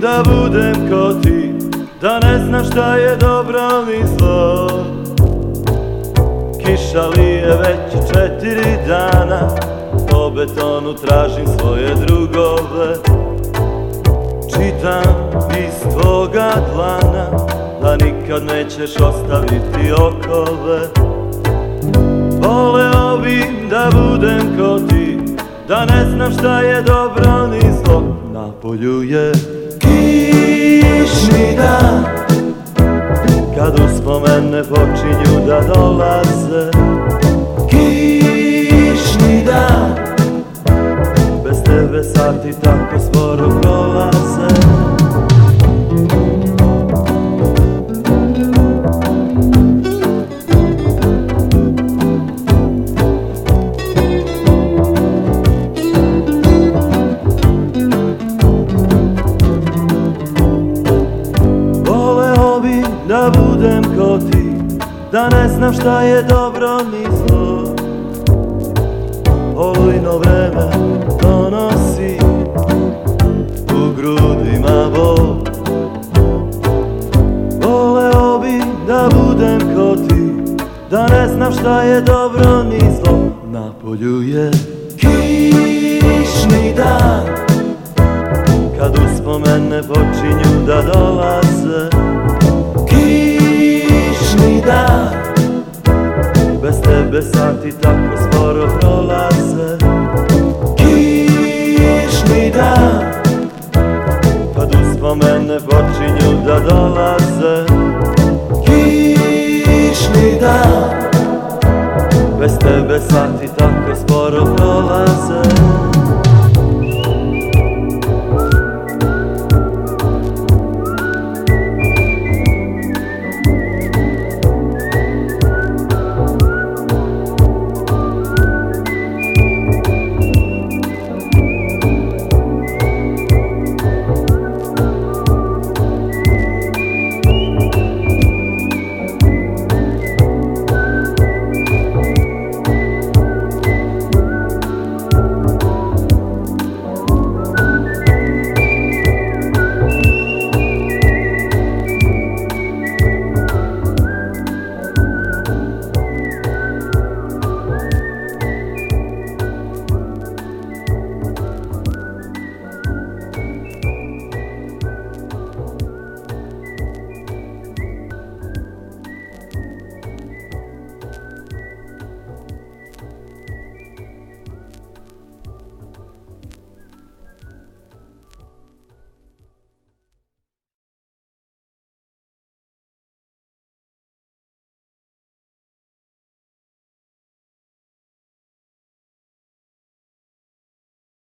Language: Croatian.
da budem ko ti, da ne znam šta je dobro ni zlo. Kiša lije već četiri dana Po betonu tražim svoje drugove. Čitam iz tvoga dlana Da nikad nećeš ostaviti okove. Voleo bi da budem ko ti Da ne znam šta je dobro ni zlo. Na polju je kišni dan. Kad uspomene počinju da dolaze. Kišni dan. Bez tebe sati tako sporo prolaze budem ko ti Da ne znam šta je dobro ni zlo. Olujno vreme donosi U grudima bol. Voleo bi da budem ko ti Da ne znam šta je dobro ni zlo. Na polju je kišni dan kad uspomene počinju da dolaze sati tako sporo prolaze. Kišni dan Kad uspomene počinju da dolaze. Kišni dan Bez tebe sati tako sporo prolaze